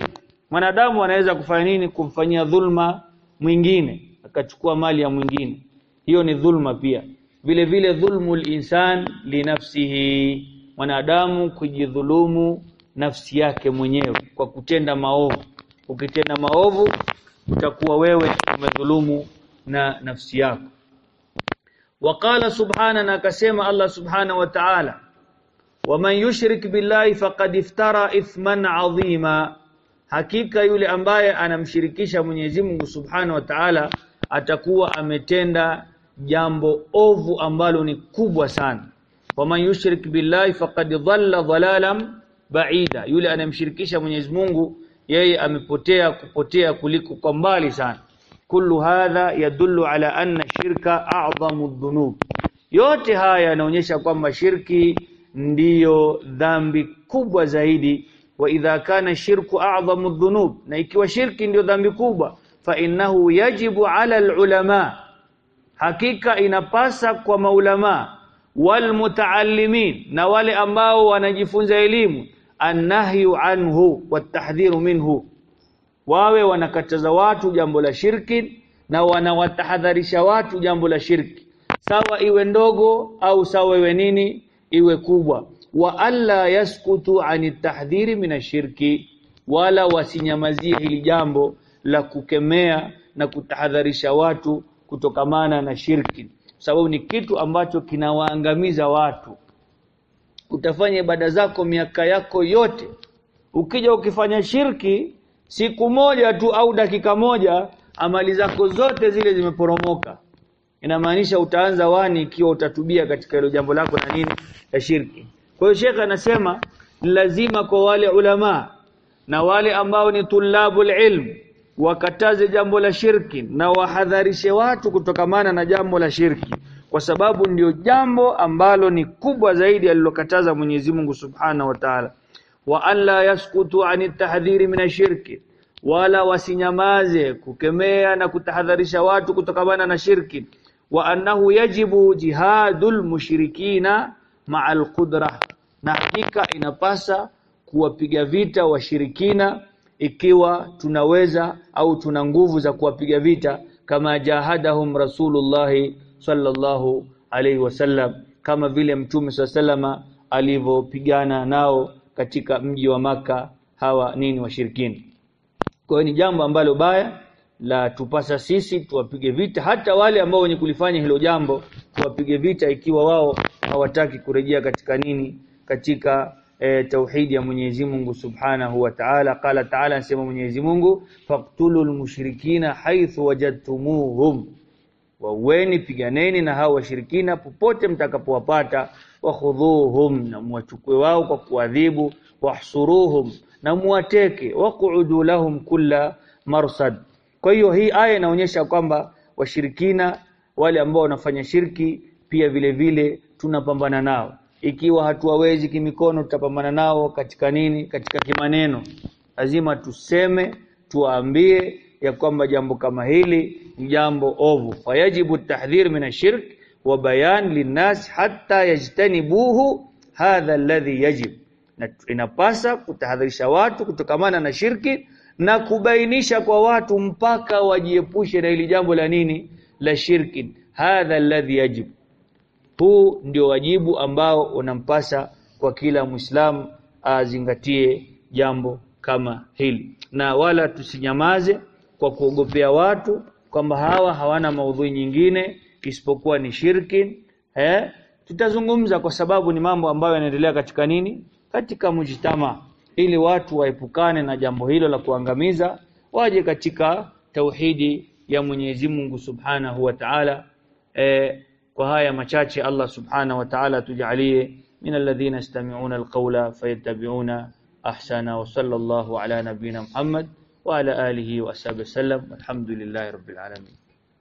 Mwanadamu anaweza kufanya nini? Kumfanyia dhulma mwingine akachukua mali ya mwingine. Hiyo ni dhulma pia. Vile vile dhulmu al-insan li nafsihi. Mwanadamu kujidhulumu nafsi yake mwenyewe kwa kutenda maovu. Ukitenda maovu utakuwa wewe umedhulumu na nafsi yako. Waqala subhana na akasema Allah subhana wa ta'ala waman yushrik billahi faqad iftara ithman adhima hakika yule ambaye anamshirikisha Mwenyezi Mungu subhana wa Ta'ala atakuwa ametenda jambo ovu ambalo ni kubwa sana. Waman yushrik billahi faqad dhalla dhalalan ba'ida yule anamshirikisha Mwenyezi Mungu yeye amepotea kupotea kuliko kwa mbali sana. Kullu hadha yadullu ala anna shirka a'zamu dhunub. Yote haya yanaonyesha kwamba shirki ndiyo dhambi kubwa zaidi. Wa idha kana shirku a'zamu dhunub na ikiwa shirki ndiyo dhambi kubwa fa innahu yajibu ala alulama. Hakika inapasa kwa maulama wal mutaallimin na wale ambao wanajifunza elimu annahyu anhu watahdhiru minhu. Wawe wanakataza watu jambo la shirki na wanawatahadharisha watu jambo la shirki. Sawa iwe ndogo au sawa iwe nini iwe kubwa. Wa alla yaskutu ani tahdhiri minashirki wala wasinyamazie hili jambo la kukemea na kutahadharisha watu kutokamana na shirki. Sababu ni kitu ambacho kinawaangamiza watu utafanya ibada zako miaka yako yote. Ukija ukifanya shirki siku moja tu au dakika moja amali zako zote zile zimeporomoka. Inamaanisha utaanza wani ikiwa utatubia katika hilo jambo lako na nini la shirki. Kwa hiyo shekha anasema lazima kwa wale ulama na wale ambao ni tulabul ilm wakataze jambo la shirki na wahadharishe watu kutokamana na jambo la shirki kwa sababu ndio jambo ambalo ni kubwa zaidi alilokataza Mwenyezi Mungu Subhanahu wa Ta'ala. Wa an la yaskutu ani tahdhiri min ashirki wala wasinyamaze kukemea na kutahadharisha watu kutokamana na shirki. Wa annahu yajibu jihadul mushrikina ma'al qudrah na hakika inapasa kuwapiga vita washirikina ikiwa tunaweza au tuna nguvu za kuwapiga vita kama jahadahum rasulullah sallallahu alaihi wasallam kama vile mtume sallama alivyopigana nao katika mji wa maka hawa nini washirikini. Kwa hiyo ni jambo ambalo baya la tupasa sisi tuwapige vita hata wale ambao wenye kulifanya hilo jambo tuwapige vita ikiwa wao hawataki kurejea katika nini katika e, tauhidi ya Mwenyezi Mungu Subhanahu wa Ta'ala. Qala ta'ala anasema Mwenyezi Mungu faqtulul mushrikina haythu wajadtumuhum waweni piganeni na hao washirikina popote mtakapowapata. Wakhudhuhum na muwachukue wao kwa kuadhibu. Wahsuruhum na muwateke. Waqudu lahum kulla marsad. Kwa hiyo hii aya inaonyesha kwamba washirikina wale ambao wanafanya shirki pia vile vile tunapambana nao. Ikiwa hatuwawezi kimikono tutapambana nao katika nini? Katika kimaneno. Lazima tuseme tuwaambie ya kwamba jambo kama hili ni jambo ovu. Fayajibu tahdhir min ashirk wa bayan linnas hatta yajtanibuhu hadha alladhi yajib. Na inapasa kutahadharisha watu kutokamana na shirki na kubainisha kwa watu mpaka wajiepushe na hili jambo la nini? La shirki hadha alladhi yajib. Huu ndio wajibu ambao unampasa kwa kila Muislamu azingatie jambo kama hili. Na wala tusinyamaze kwa kuogopea watu kwamba hawa hawana maudhui nyingine isipokuwa ni shirki eh tutazungumza kwa sababu ni mambo ambayo yanaendelea katika nini? Katika mujtama ili watu waepukane na jambo hilo la kuangamiza waje katika tauhidi ya Mwenyezi Mungu Subhanahu wa Ta'ala. Eh, kwa haya machache Allah Subhanahu wa Ta'ala tujalie min alladhina istami'una alqawla fayattabi'una ahsana wa sallallahu ala nabiyyina Muhammad وعلى آله وأصحابه وسلم والحمد لله رب العالمين.